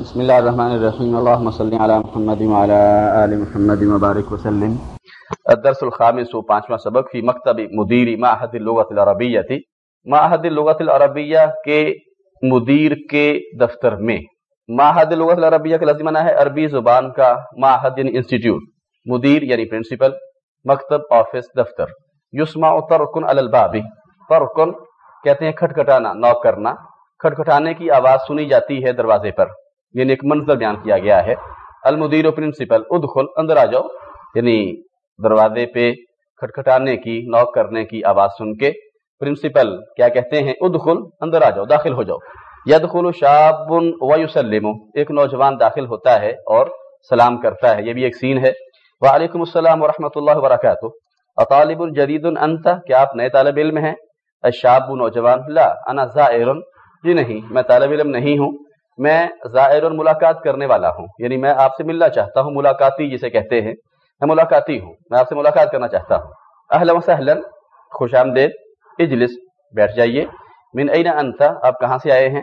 بسم اللہ الرحمن الرحیم۔ اللہم صلی علی محمد وعلی آل محمد مبارک وسلم۔ الدرس الخامس و پانچواں سبق فی مکتب مدیر معہد اللغت العربیتی معہد اللغت العربیہ کے مدیر کے دفتر میں۔ معہد اللغت العربیہ کا لازمانہ ہے عربی زبان کا معہد یعنی انسٹیٹیوٹ۔ مدیر یعنی پرنسپل۔ مکتب آفس دفتر۔ یسمع ترکن علی البابی ترکن کہتے ہیں کھٹکھٹانا، نوک کرنا۔ کھٹکھٹانے کی آواز سنی جاتی ہے دروازے پر۔ یعنی ایک منظر بیان کیا گیا ہے۔ المدیر و پرنسپل، ادخل، اندر آ جاؤ۔ یعنی دروازے پہ کھٹکھٹانے کی نوک کرنے کی آواز سن کے پرنسپل کیا کہتے ہیں؟ ادخل، اندر آ جاؤ، داخل ہو جاؤ۔ یدخل شاب و یسلم ایک نوجوان داخل ہوتا ہے اور سلام کرتا ہے۔ یہ بھی ایک سین ہے۔ وعلیکم السلام ورحمۃ اللہ وبرکاتہ۔ اطالب الجدید انت، کیا آپ نئے طالب علم ہیں؟ الشاب نوجوان، لا، انا زائر۔ جی نہیں، میں طالب علم نہیں ہوں۔ میں ظاہر ملاقات کرنے والا ہوں۔ یعنی میں آپ سے ملنا چاہتا ہوں، ملاقاتی جسے کہتے ہیں۔ میں ملاقاتی ہوں، میں آپ سے ملاقات کرنا چاہتا ہوں۔ اہلا و سہلا خوش آمدید، اجلس، بیٹھ جائیے۔ من این انتا آپ کہاں سے آئے ہیں؟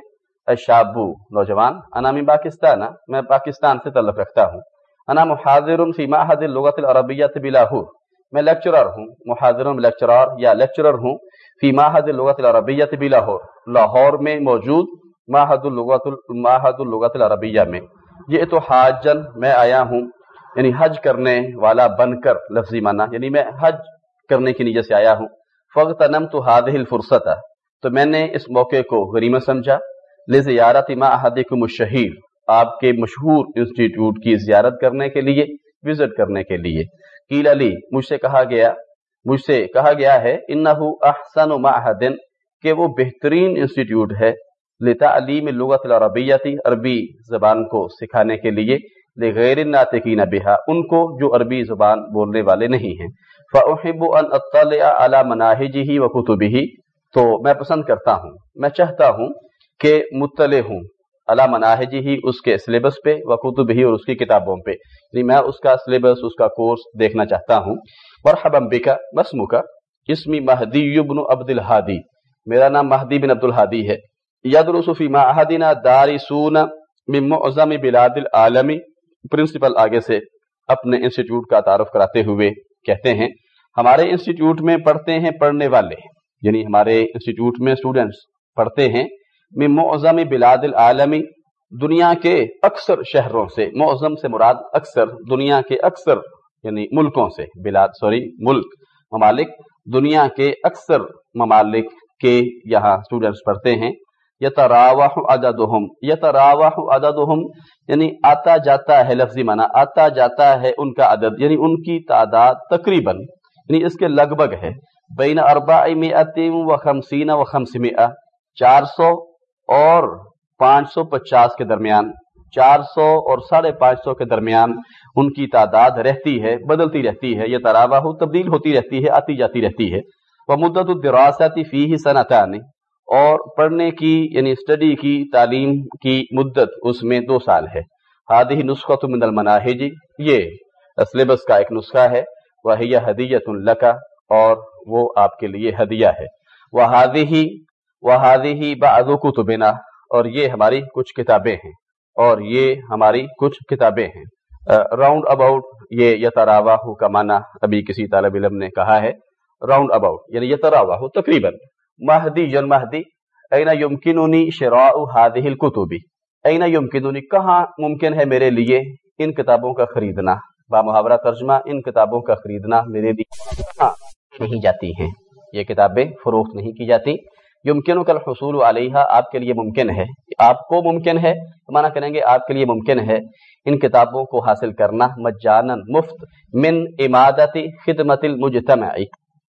شابو نوجوان۔ انا من پاکستان۔ میں پاکستان سے تعلق رکھتا ہوں۔ انا محاضر فی معہد اللغت العربیت بلاہور میں لیکچرر ہوں محاضر لیکچرر یا لیکچرر ہوں فی معہد اللغت العربیت بلاہور لاہور میں موجود ماہد اللغت ماہد اللغت العربیہ میں۔ یہ تو حاجن میں آیا ہوں۔ یعنی حج کرنے والا بن کر لفظی مانا یعنی میں حج کرنے کی نیت سے آیا ہوں۔ فقط نم تو ہاد فرصت تو میں نے اس موقع کو غریمت سمجھا۔ لزیارت ماہدکم الشہیر۔ آپ کے مشہور انسٹیٹیوٹ کی زیارت کرنے کے لیے، وزٹ کرنے کے لیے۔ کیل علی، مجھ سے کہا گیا، مجھ سے کہا گیا ہے، انہو احسن معہدن، کہ وہ بہترین انسٹیٹیوٹ ہے۔ لتعلیم لغت العربیتی عربی زبان کو سکھانے کے لیے، لغیر ناطقین بها ان کو جو عربی زبان بولنے والے نہیں ہیں۔ فاحب ان اطلع على مناهجه وكتبه۔ تو میں پسند کرتا ہوں، میں چاہتا ہوں کہ مطلع ہوں علی مناهجه اس کے سلیبس پہ، وكتبه اور اس کی کتابوں پہ۔ یعنی میں اس کا سلیبس اس کا کورس دیکھنا چاہتا ہوں۔ مرحبا بک مسمک اسمی مہدی ابن عبد الہادی میرا نام مہدی بن عبد الہادی ہے۔ یدرس فی معہدنا دارسون من معظم بلاد العالمی پرنسپل آگے سے اپنے انسٹیٹیوٹ کا تعارف کراتے ہوئے کہتے ہیں، ہمارے انسٹیٹیوٹ میں پڑھتے ہیں پڑھنے والے یعنی ہمارے انسٹیٹیوٹ میں اسٹوڈنٹس پڑھتے ہیں، من معظم بلاد العالمی دنیا کے اکثر شہروں سے، معظم سے مراد اکثر، دنیا کے اکثر یعنی ملکوں سے، بلاد، سوری، ملک، ممالک، دنیا کے اکثر ممالک کے یہاں اسٹوڈنٹس پڑھتے ہیں۔ یتراوح عددہم یتراوح عددہم یعنی آتا جاتا ہے، لفظی معنی آتا جاتا ہے ان کا عدد یعنی ان کی تعداد تقریباً یعنی اس کے لگ بھگ ہے۔ بین اربع مئت و خمسین و خمسمئہ چار سو اور پانچ سو پچاس کے درمیان چار سو اور ساڑھے پانچ سو کے درمیان ان کی تعداد رہتی ہے، بدلتی رہتی ہے یہ تراواہ تبدیل ہوتی رہتی ہے، آتی جاتی رہتی ہے۔ وہ مدت الدراستی فی ہی صنعتانی اور پڑھنے کی یعنی اسٹڈی کی تعلیم کی مدت اس میں دو سال ہے۔ ہادی نسخہ من المناہج، یہ سلیبس کا ایک نسخہ ہے۔ وہ حدیت القا اور وہ آپ کے لیے ہدیہ ہے۔ وہ ہادی ہی وہ ہادی ہی بازوق اور یہ ہماری کچھ کتابیں ہیں۔ اور یہ ہماری کچھ کتابیں ہیں۔ راؤنڈ اباؤٹ یہ یتراواہ کا معنی ابھی کسی طالب علم نے کہا ہے۔ راؤنڈ اباؤٹ یعنی یتراواہ تقریباً۔ مہدی جن مہدی، اینا یمکنونی شراء هذه الكتب اینا یمکنونی کہاں ممکن ہے میرے لیے؟ ان کتابوں کا خریدنا۔ با محاورہ ترجمہ، ان کتابوں کا خریدنا میرے لیے ہاں، نہیں جاتی ہیں۔ یہ کتابیں فروخت نہیں کی جاتی۔ یمکن کل حصول علیہ آپ کے لیے ممکن ہے۔ آپ کو ممکن ہے مانا کریں گے آپ کے لیے ممکن ہے۔ ان کتابوں کو حاصل کرنا مجانا مفت، من امادت خدمت المجتمع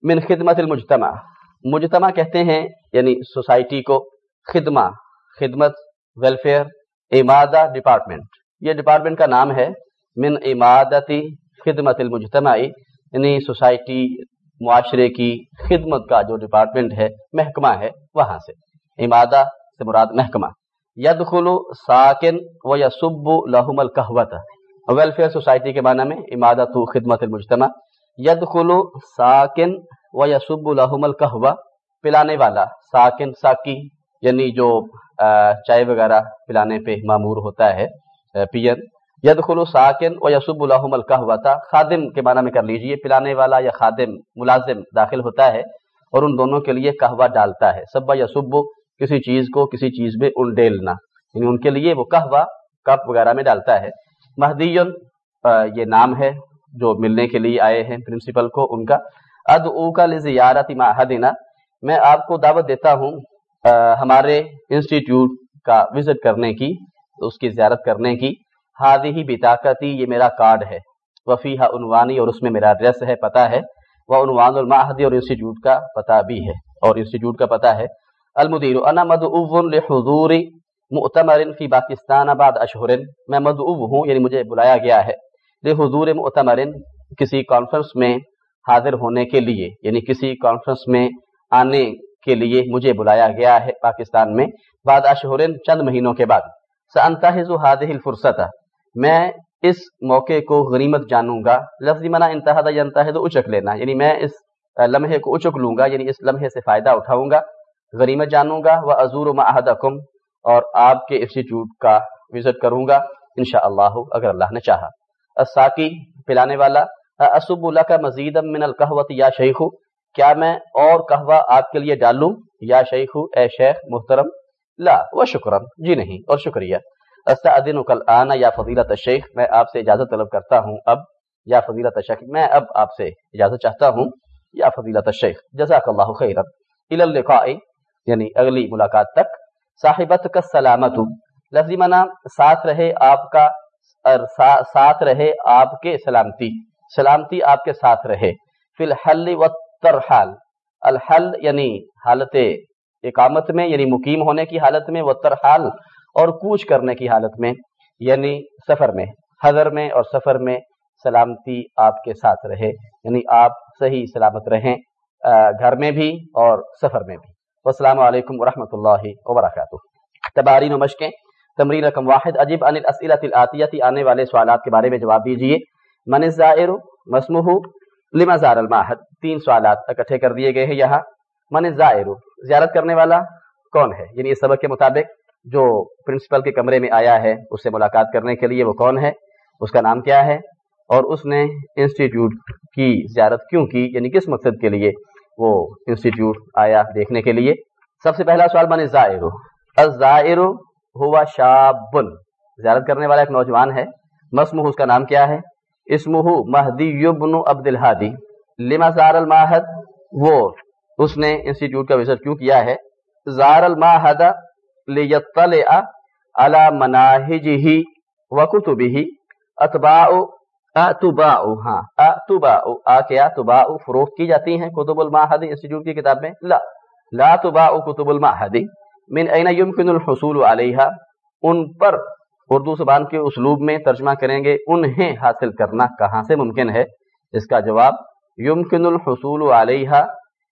من خدمت المجتمع۔ مجتمع کہتے ہیں یعنی سوسائٹی کو خدمہ، خدمت ویلفیئر امادہ ڈپارٹمنٹ یہ ڈپارٹمنٹ کا نام ہے، من امادتی خدمت المجتمع یعنی سوسائٹی معاشرے کی خدمت کا جو ڈپارٹمنٹ ہے، محکمہ ہے وہاں سے۔ امادہ سے مراد محکمہ۔ یدخلو ساکن و یا سب لحم القحوت ویلفیئر سوسائٹی کے معنی میں امادت خدمت المجتمع۔ یدخلو ساکن و یسب الحم القحبہ پلانے والا، ساکن، ساکی یعنی جو چائے وغیرہ پلانے پہ معمور ہوتا ہے پین ید خلو ساکن و یسب الحم القحوتا خادم کے معنی میں کر لیجیے، پلانے والا یا خادم، ملازم داخل ہوتا ہے اور ان دونوں کے لیے قہوہ ڈالتا ہے۔ سبا یا سب کسی چیز کو کسی چیز میں انڈیلنا یعنی ان کے لیے وہ قہوہ کپ وغیرہ میں ڈالتا ہے۔ مہدی یہ نام ہے جو ملنے کے لیے آئے ہیں پرنسپل کو، ان کا۔ اد او کا لزیارت ماہدینہ میں آپ کو دعوت دیتا ہوں ہمارے انسٹیٹیوٹ کا وزٹ کرنے کی، اس کی زیارت کرنے کی۔ ہادی ہی بتاقتی یہ میرا کارڈ ہے۔ وفیہ عنوانی اور اس میں میرا ایڈریس ہے پتہ ہے۔ وہ عنوان الماہدی اور انسٹیٹیوٹ کا پتہ بھی ہے۔ اور انسٹیٹیوٹ کا پتہ ہے۔ المدیر، انا مدعو لحضور مؤتمر فی پاکستان آباد اشہر۔ میں مدعو ہوں یعنی مجھے بلایا گیا ہے۔ لحضور مؤتمر کسی کانفرنس میں حاضر ہونے کے لیے یعنی کسی کانفرنس میں آنے کے لیے مجھے بلایا گیا ہے پاکستان میں۔ بعد اشہر چند مہینوں کے بعد۔ سنتحز هذه الفرصت میں اس موقع کو غنیمت جانوں گا۔ لفظی منع انتہا ینتہد اچک لینا۔ یعنی میں اس لمحے کو اچک لوں گا یعنی اس لمحے سے فائدہ اٹھاؤں گا۔ غنیمت جانوں گا۔ وہ عزور معہدکم اور آپ کے انسٹیٹیوٹ کا وزٹ کروں گا، انشاءاللہ، اگر اللہ نے چاہا۔ الساقی، پلانے والا۔ اسب اللہ کا مزید من القہوت یا شیخ کیا میں اور قہوہ آپ کے لیے ڈالوں یا شیخ اے شیخ، محترم؟ لا و شکرم جی نہیں، اور شکریہ۔ استعدن کل آنا یا فضیلت الشیخ، میں آپ سے اجازت طلب کرتا ہوں اب۔ یا فضیلت الشیخ، میں اب آپ سے اجازت چاہتا ہوں۔ یا فضیلت الشیخ جزاک اللہ خیرا اللقاء یعنی اگلی ملاقات تک۔ صاحبت کا سلامت لفظی منع ساتھ رہے آپ کا ساتھ رہے آپ کے سلامتی۔ سلامتی آپ کے ساتھ رہے۔ فی الحل و ترحال الحل یعنی حالت اقامت میں یعنی مقیم ہونے کی حالت میں وہ ترحال اور کوچ کرنے کی حالت میں یعنی سفر میں، حضر میں اور سفر میں سلامتی آپ کے ساتھ رہے۔ یعنی آپ صحیح سلامت رہیں گھر میں بھی اور سفر میں بھی۔ السلام علیکم ورحمۃ اللہ وبرکاتہ۔ تبارین و مشقیں۔ تمرین رقم واحد۔ عجیب ان الاسئلۃ الاتیتی آنے والے سوالات کے بارے میں جواب دیجیے من الزائر؟ مسموح. لما زار الماحد؟ تین سوالات اکٹھے کر دیے گئے ہیں یہاں. من الزائر؟ زیارت کرنے والا کون ہے؟ یعنی اس سبق کے مطابق جو پرنسپل کے کمرے میں آیا ہے، اس سے ملاقات کرنے کے لیے وہ کون ہے؟ اس کا نام کیا ہے؟ اور اس نے انسٹیٹیوٹ کی زیارت کیوں کی؟ یعنی کس مقصد کے لیے وہ انسٹیٹیوٹ آیا دیکھنے کے لیے؟ سب سے پہلا سوال من ظاہر الظاہر ہوا شابن زیارت کرنے والا ایک نوجوان ہے. مسمح اس کا نام کیا ہے؟ اسمہ مہدی یبن عبد الحادی لما زار الماہد؟ وہ اس نے انسٹیٹیوٹ کا وزٹ کیوں کیا ہے؟ زار الماہد لیطلع علی مناہجہ وکتبہ اتباع اتباع ہاں اتباع، آ کیا اتباع فروخت کی جاتی ہیں کتب الماہد انسٹیٹیوٹ کی کتاب میں۔ لا لا تباع کتب الماہد۔ من این یمکن الحصول علیہا؟ ان پر اردو زبان کے اسلوب میں ترجمہ کریں گے، انہیں حاصل کرنا کہاں سے ممکن ہے؟ اس کا جواب یمکن الحصول علیہا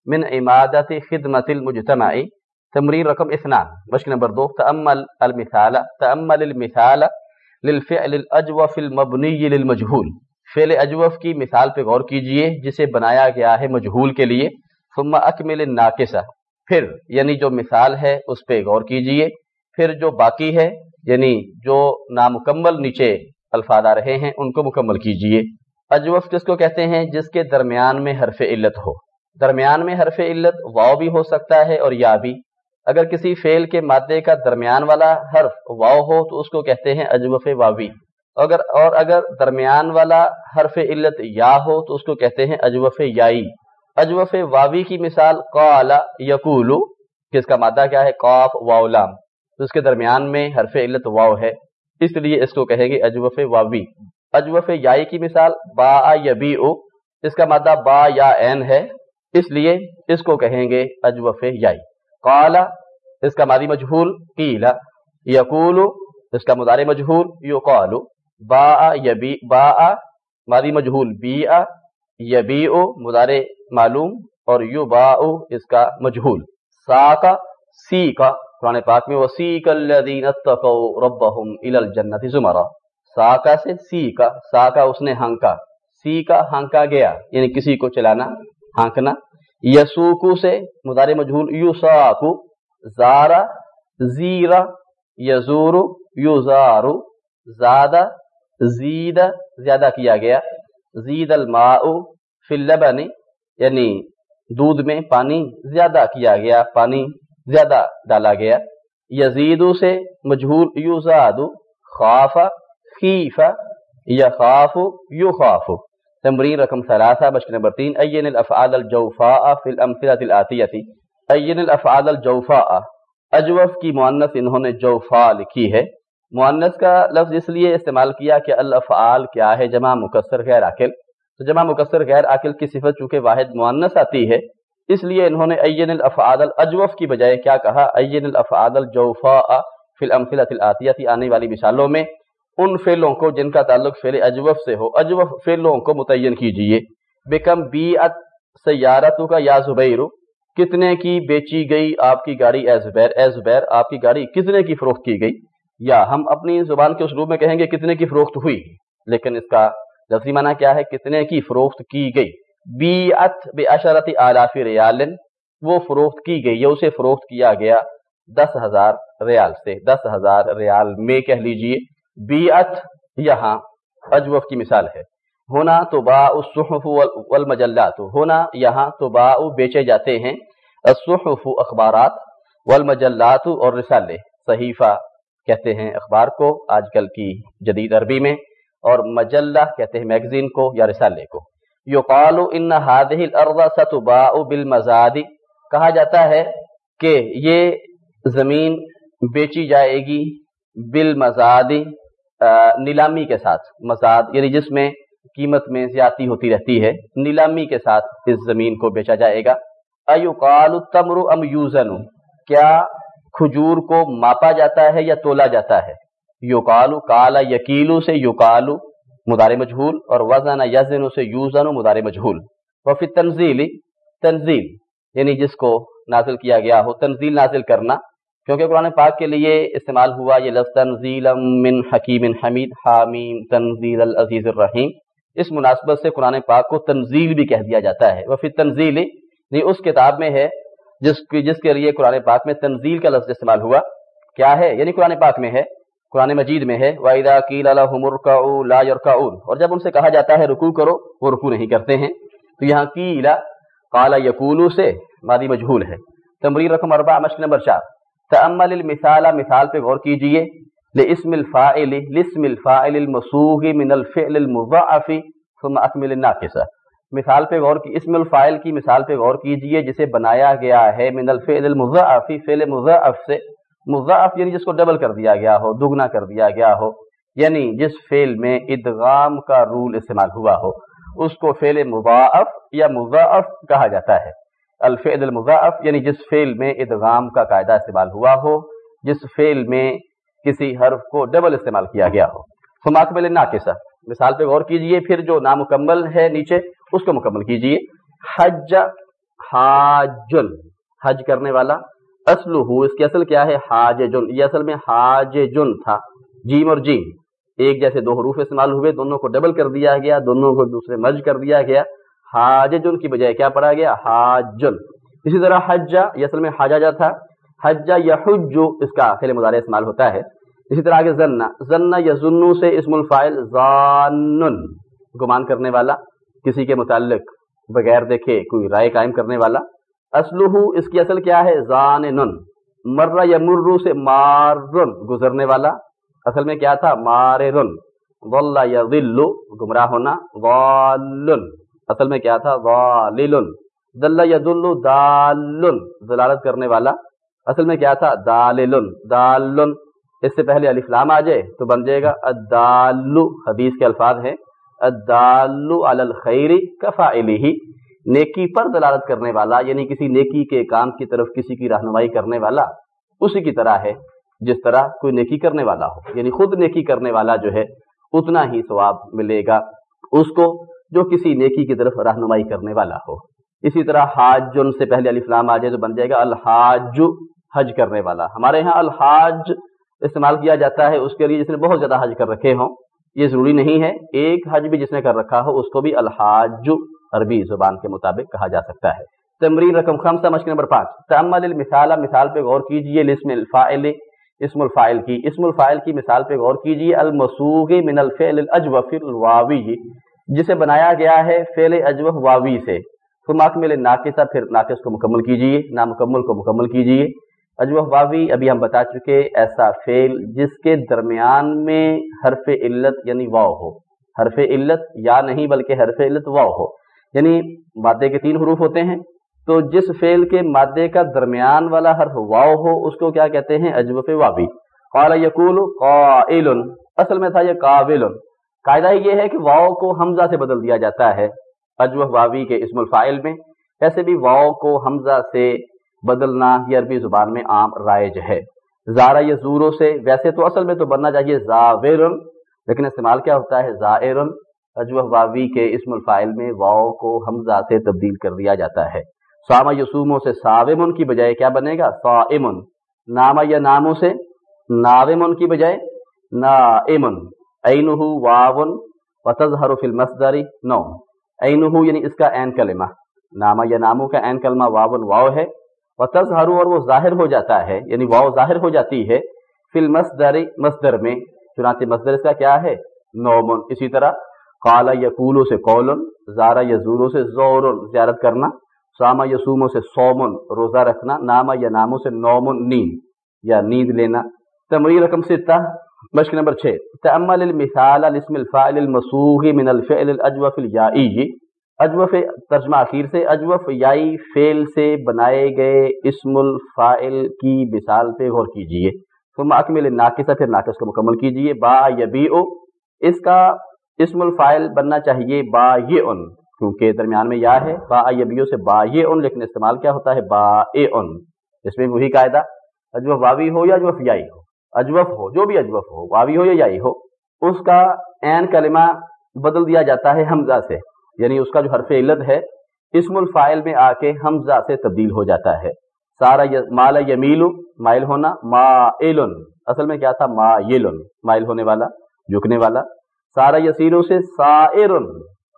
من عمادت خدمت المجتمعی تمرین رقم اثنان، مشق نمبر دو، تأمل المثال تأمل المثال للفعل الاجوف المبنی للمجہول فعل اجوف کی مثال پہ غور کیجیے، جسے بنایا گیا ہے مجہول کے لیے. ثم اکمل الناقصہ پھر یعنی جو مثال ہے، اس پہ غور کیجیے. پھر جو باقی ہے یعنی جو نامکمل نیچے الفاظ آ رہے ہیں، ان کو مکمل کیجیے۔ اجوف کس کو کہتے ہیں؟ جس کے درمیان میں حرف علت ہو۔ درمیان میں حرف علت واؤ بھی ہو سکتا ہے اور یا بھی۔ اگر کسی فعل کے مادے کا درمیان والا حرف واؤ ہو تو اس کو کہتے ہیں اجوف واوی۔ اگر، اور اگر درمیان والا حرف علت یا ہو تو اس کو کہتے ہیں اجوف یائی۔ اجوف واوی کی مثال قال یقولو، کس کا مادہ کیا ہے؟ قاف واولام تو اس کے درمیان میں حرف علت واؤ ہے۔ اس لیے اس کو کہیں گے اجوف واوی۔ اجوف یائی کی مثال با یبی اس کا مادہ با یا این ہے۔ اس لیے اس کو کہیں گے اجوف یائی۔ قالا اس کا مادی مجہول قیلا یقول، اس کا مدار مجہول یقال، با یبی، با مادی مجہول بی یبی مدار معلوم۔ اور یو با اس کا مجہول سا کا سی کا قرآن پاک میں وسیق الذین اتقوا ربهم الى الجنت زمرا۔ سا کا سے سی کا سا کا اس نے ہانکا۔ سی کا ہانکا گیا یعنی کسی کو چلانا، ہانکنا۔ یسوکو سے، مدار مجہول یو زارا، زیرا یزور یوزار زادہ زید زیادہ کیا گیا۔ زید الماء فی اللبن یعنی دودھ میں پانی زیادہ کیا گیا، پانی زیادہ ڈالا گیا۔ یزیدو سے مجہول یوزاد خاف خیف یخاف یخاف تمرین رقم ثلاثہ، بشک نمبر تین، این الافعال الجوفاء فی الامثلة الاتیتی این الافعال الجوفاء۔ اجوف کی مؤنث انہوں نے جوفا لکھی ہے۔ مؤنث کا لفظ اس لیے استعمال کیا کہ الافعال کیا ہے، جمع، مکسر، غیر عاقل۔ تو جمع، مکسر، غیر عاقل کی صفت چونکہ واحد مؤنث آتی ہے اس لیے انہوں نے این الافعال الاجوف کی بجائے کیا کہا؟ این الافعال الجوفاء فی الامثلة الاتیتی آنے والی مثالوں میں ان فعلوں کو جن کا تعلق فعل اجوف سے ہو اجوف فعلوں کو متعین کیجیے۔ بکم بیعت سیارتو کا یا زبیرو کتنے کی بیچی گئی آپ کی گاڑی؟ اے زبیر اے زبیر، آپ کی گاڑی کتنے کی فروخت کی گئی؟ یا ہم اپنی زبان کے اسلوب میں کہیں گے کتنے کی فروخت ہوئی؟ لیکن اس کا لفظی معنی کیا ہے؟ کتنے کی فروخت کی گئی؟ بیعت بے اشرت آلاف ریال، وہ فروخت کی گئی یا اسے فروخت کیا گیا دس ہزار ریال سے۔ دس ہزار ریال میں کہہ لیجیے، بیعت یہاں اجوف کی مثال ہے۔ ہونا تو با الصحف والمجلات، ہونا یہاں تو با بیچے جاتے ہیں۔ الصحف اخبارات والمجلات اور رسالے، صحیفہ کہتے ہیں اخبار کو آج کل کی جدید عربی میں، اور مجلہ کہتے ہیں میگزین کو یا رسالے کو۔ یقال ان هذه الارض ستباع بالمزاد. کہا جاتا ہے کہ یہ زمین بیچی جائے گی بالمزاد نیلامی کے ساتھ. مزاد یعنی جس میں قیمت میں زیادتی ہوتی رہتی ہے، نیلامی کے ساتھ اس زمین کو بیچا جائے گا. ایوقال تمر ام یوزن؟ کیا کھجور کو ماپا جاتا ہے یا تولا جاتا ہے؟ یوکالو کالا، یقیلو سے یوکالو مدار مجھول اور وزن یزن سے یوزن مدار مجھول وفی تنزیل تنزیل یعنی جس کو نازل کیا گیا ہو، تنزیل نازل کرنا۔ کیونکہ قرآن پاک کے لیے استعمال ہوا یہ لفظ تنزیل من حکیم حمید، حامیم، تنزیل العزیز الرحیم۔ اس مناسبت سے قرآن پاک کو تنزیل بھی کہہ دیا جاتا ہے۔ وہ پھر تنزیل نہیں یعنی اس کتاب میں ہے جس کی جس کے لیے قرآن پاک میں تنزیل کا لفظ استعمال ہوا۔ کیا ہے؟ یعنی قرآن پاک میں ہے قرآن مجید میں ہے، وَإِذَا قِيلَ لَهُمُ ارْكَعُوا لَا يَرْكَعُونَ۔ اور جب ان سے کہا جاتا ہے رکوع کرو، وہ رکوع نہیں کرتے ہیں۔ تو یہاں قیلا قال یقولو سے مادی مجہول ہے۔ تمریر رقم اربع مشق نمبر چار۔ تأمل المثال، مثال پہ غور کیجیے۔ لاسم الفاعل لاسم الفاعل المسوغ من الفعل المضاعف ثم اكمل الناقصه مثال پہ غور کی، اسم الفاعل کی مثال پہ غور کیجیے، جسے بنایا گیا ہے، من الفعل المضاعف فعل مضاعف سے۔ مضاعف یعنی جس کو ڈبل کر دیا گیا ہو، دگنا کر دیا گیا ہو یعنی جس فعل میں ادغام کا رول استعمال ہوا ہو، اس کو فعل مضاعف یا مضاعف کہا جاتا ہے۔ الفعل المضاعف یعنی جس فعل میں ادغام کا قاعدہ استعمال ہوا ہو، جس فعل میں کسی حرف کو ڈبل استعمال کیا گیا ہو۔ فماکمل ناقصہ مثال پہ غور کیجیے، پھر جو نامکمل ہے نیچے، اس کو مکمل کیجیے۔ حج حاجن، حج کرنے والا اصل ہو اس کی اصل کیا ہے؟ حاج جن یہ اصل میں حاج جن تھا۔ جیم اور جیم، ایک جیسے دو حروف استعمال ہوئے، دونوں کو ڈبل کر دیا گیا، دونوں کو دوسرے مرج کر دیا گیا۔ حاج جن کی بجائے کیا پڑھا گیا؟ حاجن اسی طرح حجا یہ اصل میں حاجا تھا۔ حجا یا حجو اس کا فعل مظاہرے استعمال ہوتا ہے۔ اسی طرح آگے زنہ۔ زنہ یا ظنو سے اسم الفائل زانن، گمان کرنے والا، کسی کے متعلق بغیر دیکھے کوئی رائے قائم کرنے والا۔ اسلوہ اس کی اصل کیا ہے؟ زان مرہ یا مرو سے مارن گزرنے والا۔ اصل میں کیا تھا؟ مار رن واللہ یا ذلو گمراہ ہونا۔ والن اصل میں کیا تھا؟ والل دل یا دلو دالن۔ ضلالت کرنے والا۔ اصل میں کیا تھا؟ دالل دالن۔ اس سے پہلے الفلام آ جائے تو بن جائے گا ادالو حدیث کے الفاظ ہیں۔ ادالو الخیری کفا ہی نیکی پر دلالت کرنے والا یعنی کسی نیکی کے کام کی طرف کسی کی رہنمائی کرنے والا، اسی کی طرح ہے جس طرح کوئی نیکی کرنے والا ہو۔ یعنی خود نیکی کرنے والا جو ہے، اتنا ہی ثواب ملے گا اس کو جو کسی نیکی کی طرف رہنمائی کرنے والا ہو۔ اسی طرح حاج جو ان سے پہلے الفلام آ جائے تو بن جائے گا الحاج حج کرنے والا۔ ہمارے یہاں الحاج استعمال کیا جاتا ہے اس کے لیے جس نے بہت زیادہ حج کر رکھے ہوں۔ یہ ضروری نہیں ہے، ایک حج بھی جس نے کر رکھا ہو، اس کو بھی الحاج عربی زبان کے مطابق کہا جا سکتا ہے۔ تمرین رقم خمسہ، مشق نمبر پانچ۔ تمل المثال، مثال پہ غور کیجیے لسم الفائل اسم الفائل کی۔ اسم الفائل کی مثال پہ غور کیجیے۔ المسوغ من الفعل الاجوف الواوی، جسے بنایا گیا ہے فعل اجوف واوی سے۔ ثم اکمل ناقصہ، پھر ناقص کو مکمل کیجیے، نامکمل کو مکمل کیجیے۔ اجوف واوی، ابھی ہم بتا چکے، ایسا فعل جس کے درمیان میں حرف علت یعنی واو ہو۔ حرف علت یا نہیں، بلکہ حرف علت واو ہو۔ یعنی مادے کے تین حروف ہوتے ہیں، تو جس فعل کے مادے کا درمیان والا حرف واو ہو، اس کو کیا کہتے ہیں؟ اجوف وابی۔ قال یقول قائل، اصل میں تھا یہ قابل۔ قاعدہ یہ ہے کہ واو کو حمزہ سے بدل دیا جاتا ہے اجوف واوی کے اسم الفائل میں۔ ایسے بھی واو کو حمزہ سے بدلنا یہ عربی زبان میں عام رائج ہے۔ زارا یا زورو سے، ویسے تو اصل میں تو بننا چاہیے زاویر لیکن استعمال کیا ہوتا ہے؟ زائر اجوہ واوی کے اسم الفائل میں واو کو حمزہ سے تبدیل کر دیا جاتا ہے۔ سامہ یسوموں سے ساومن کی بجائے کیا بنے گا؟ سائمن نامہ یا ناموں سے ناومن کی بجائے نائمن اینہو واون وتظہر فی المصدر نو اینہو یعنی اس کا این کلمہ۔ نامہ یا ناموں کا این کلمہ واون واو ہے۔ و وتظہر اور وہ ظاہر ہو جاتا ہے یعنی واو ظاہر ہو جاتی ہے فی المصدر مصدر میں۔ چنانچہ مصدر اس کا کیا ہے؟ نومن اسی طرح قالا یقولو سے قولن زارا یزورو سے زورن، زیارت کرنا ساما یسومو سے سومن، روزہ رکھنا ناما یا ناموں سے نومن نیند یا نیند لینا۔ تمری رقم ستہ مشق نمبر چھ۔ تأمل المثال الاسم الفائل المسوغ من الفعل الاجوف الیائی اجوف ترجمہ اخیر سے، اجوف یائی فعل سے بنائے گئے اسم الفائل کی مثال پہ غور کیجیے۔ ثم اکمل ناقصہ پھر ناقص کو مکمل کیجیے۔ با یبیعو، اس کا اسم الفائل بننا چاہیے با یہ ان کیونکہ درمیان میں یا ہے، با یبیو سے با یہ ان لیکن استعمال کیا ہوتا ہے؟ با اے ان اس میں وہی قاعدہ، اجوف واوی ہو یا اجوف یائی ہو؟ اجوف ہو، جو بھی اجوف ہو، واوی ہو یا یائی ہو، اس کا عین کلمہ بدل دیا جاتا ہے حمزہ سے یعنی اس کا جو حرف علت ہے، اسم الفائل میں آ کے حمزہ سے تبدیل ہو جاتا ہے۔ سارا مالا یمیل مائل ہونا ما اصل میں کیا تھا؟ ما مائل ہونے والا، جھکنے والا۔ سارا یسیروں سے سائر،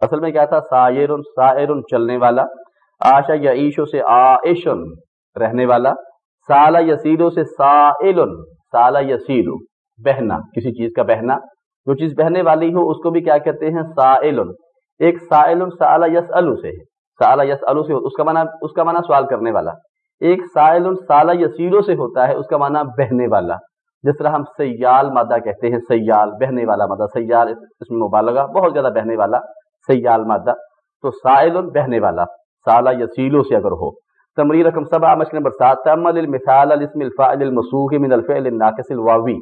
اصل میں کیا تھا؟ سائر سائر چلنے والا آشا یا عیشو سے آشن رہنے والا، سالہ یسیروں سے سائل، سالہ یسیر بہنا، کسی چیز کا بہنا۔ جو چیز بہنے والی ہو، اس کو بھی کیا کہتے ہیں؟ سائل۔ ایک سائل سالہ یس سے ہے۔ سالہ یس سے اس کا معنی، اس کا معنی سوال کرنے والا۔ ایک سائل سالہ یسیروں سے ہوتا ہے، اس کا معنی بہنے والا۔ جس طرح ہم سیال مادہ کہتے ہیں، سیال، بہنے والا مادہ، سیال، اس میں مبالغہ، بہت زیادہ بہنے والا سیال مادہ۔ تو سائل، بہنے والا سالہ یسیلوں سے اگر ہو۔ تمری رقم سبا مشق نمبر سات تمل المثال، الاسم الفاعل المسوح من الفعل الناقص الواوی۔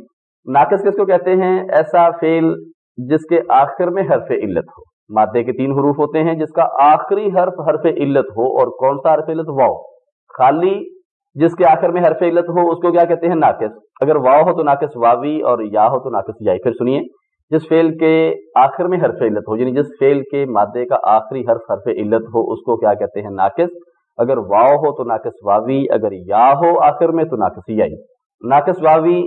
ناقص کس کو کہتے ہیں؟ ایسا فعل جس کے آخر میں حرف علت ہو۔ مادے کے تین حروف ہوتے ہیں جس کا آخری حرف حرف علت ہو، اور کون سا حرف علت؟ واو۔ خالی جس کے آخر میں حرف علت ہو، اس کو کیا کہتے ہیں؟ ناقص۔ اگر واو ہو تو ناقص واوی اور یا ہو تو ناقص یائی۔ پھر سنیے، جس فعل کے آخر میں حرف علت ہو یعنی جس فعل کے مادے کا آخری حرف حرف علت ہو، اس کو کیا کہتے ہیں؟ ناقص۔ اگر واو ہو تو ناقص واوی، اگر یا ہو آخر میں تو ناقص یائی۔ ناقص واوی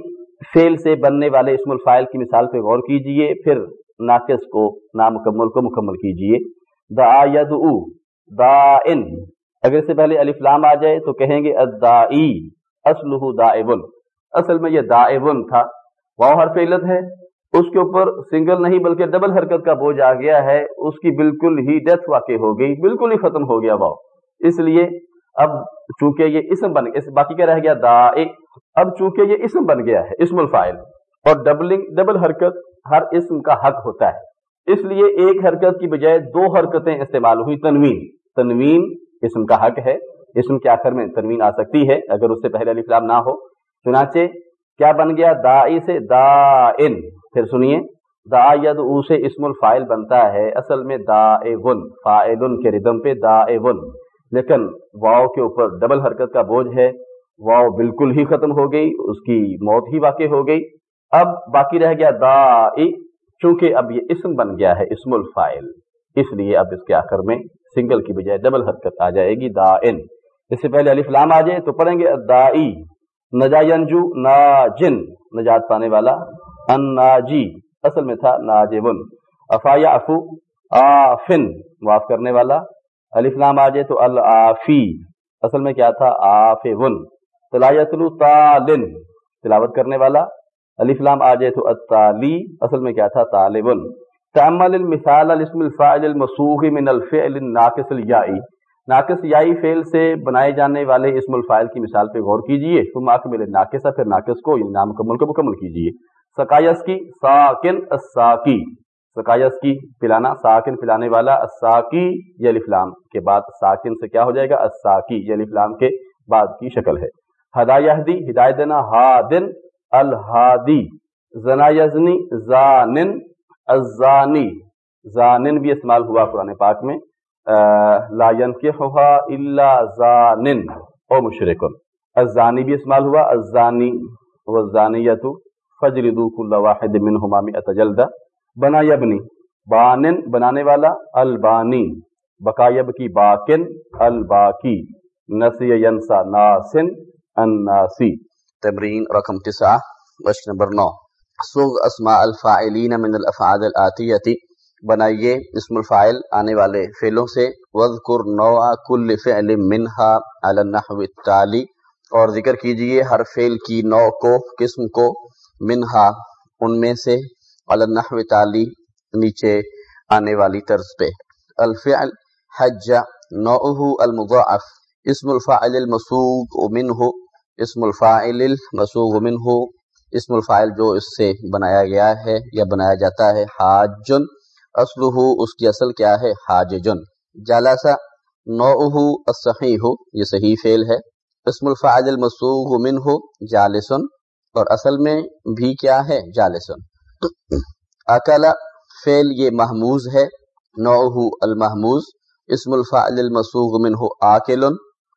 فعل سے بننے والے اسم الفائل کی مثال پہ غور کیجیے، پھر ناقص کو نامکمل کو مکمل کیجیے۔ دا ید دا ان۔ اگر اس سے پہلے الفلام آ جائے تو کہیں گے ادائی اسلح دا اصل میں یہ دائبن تھا۔ واؤ حرف علت ہے۔ اس کے اوپر سنگل نہیں بلکہ ڈبل حرکت کا بوجھ آ گیا ہے۔ اس کی بالکل ہی ڈیتھ واقع ہو گئی، بالکل ہی ختم ہو گیا واؤ اس لیے اب چونکہ یہ اسم بن گیا باقی کیا رہ گیا؟ دا اب چونکہ یہ اسم بن گیا ہے، اسم الفائل اور ڈبلنگ، ڈبل حرکت ہر اسم کا حق ہوتا ہے۔ اس لیے ایک حرکت کی بجائے دو حرکتیں استعمال ہوئی، تنوین۔ تنوین اسم کا حق ہے اسم کے آخر میں تنوین آ سکتی ہے، اگر اس سے پہلے علی فلام نہ ہو۔ چنانچہ کیا بن گیا؟ دا سے دا ان پھر سنیے دا ید او سے اسم الفائل بنتا ہے۔ اصل میں دا ون فائل کے ردم پہ دا ون لیکن واؤ کے اوپر ڈبل حرکت کا بوجھ ہے۔ واؤ بالکل ہی ختم ہو گئی، اس کی موت ہی واقع ہو گئی۔ اب باقی رہ گیا دا چونکہ اب یہ اسم بن گیا ہے، اسم الفائل اس لیے اب اس کے آخر میں سنگل کی بجائے ڈبل حرکت آ جائے گی دا ان اس سے پہلے علی فلام آ جائے تو پڑھیں گے دائی نجاینجو ناجن۔ نجات پانے والا ان ناجی اصل میں تھا ناجبن افایا افو آفن۔ معاف کرنے والا۔ علی فلام آ جائے تو الافی اصل میں کیا تھا؟ آفون۔ تلایتلو تالن تلاوت کرنے والا۔ علی فلام آ جائے تو التالی۔ اصل میں کیا تھا؟ طالبن۔ تعمل المثال الاسم الفاعل المسوغ من الفعل الناقص الیائی ناقص یائی فعل سے بنائے جانے والے اسم الفائل کی مثال پہ غور کیجیے۔ ثم اکمل ناقصہ پھر ناقص کو یعنی نامکمل کو مکمل کیجیے۔ سقایس کی ساکن الساقی سقایس کی پلانا، ساکن پلانے والا الساقی یہ الفلام کے بعد ساکن سے کیا ہو جائے گا؟ الساقی یہ الفلام کے بعد کی شکل ہے۔ ہدایہدی ہدایت دینا، ہادن الہادی۔ زنا یزنی زانن الزانی، زانن بھی استعمال ہوا قرآن پاک میں لا ينكحها الا زانن، او مشرک الزانی بھی استعمال ہوا، الزانی والزانیۃ فجلدوا كل واحد منهما 100 جلدہ۔ بنا یبنی، بانن بنانے والا، البانی۔ بقایب کی باکن، الباقی۔ نسی ینسا ناسن، الناسی۔ تمرین رقم 9 مشق نمبر 9 سغ اسما الفاعلین من الافعال الاتیتی۔ بنائیے اسم الفاعل آنے والے فعلوں سے۔ وذکر نوع کل فعل منہا علی النحو التالی۔ اور ذکر کیجیے ہر فعل کی نوع کو، قسم کو۔ منہا ان میں سے علی النحو التالی نیچے آنے والی طرز پہ۔ الفعل حج نوعه المضاعف۔ اسم الفاعل المسوغ منه اسم الفاعل المسوغ منه اسم الفاعل جو اس سے بنایا گیا ہے یا بنایا جاتا ہے، حاجن۔ اسلح اس کی اصل کیا ہے؟ حاج جن جالاسا نو الصحیح یہ صحیح فعل ہے۔ اسم الفاظ المسوغ من ہو جالسن۔ اور اصل میں بھی کیا ہے؟ جالسن۔ اکلا فعل یہ محموز ہے نو المحموز۔ اسم الفاظ المسوغ من ہو آکل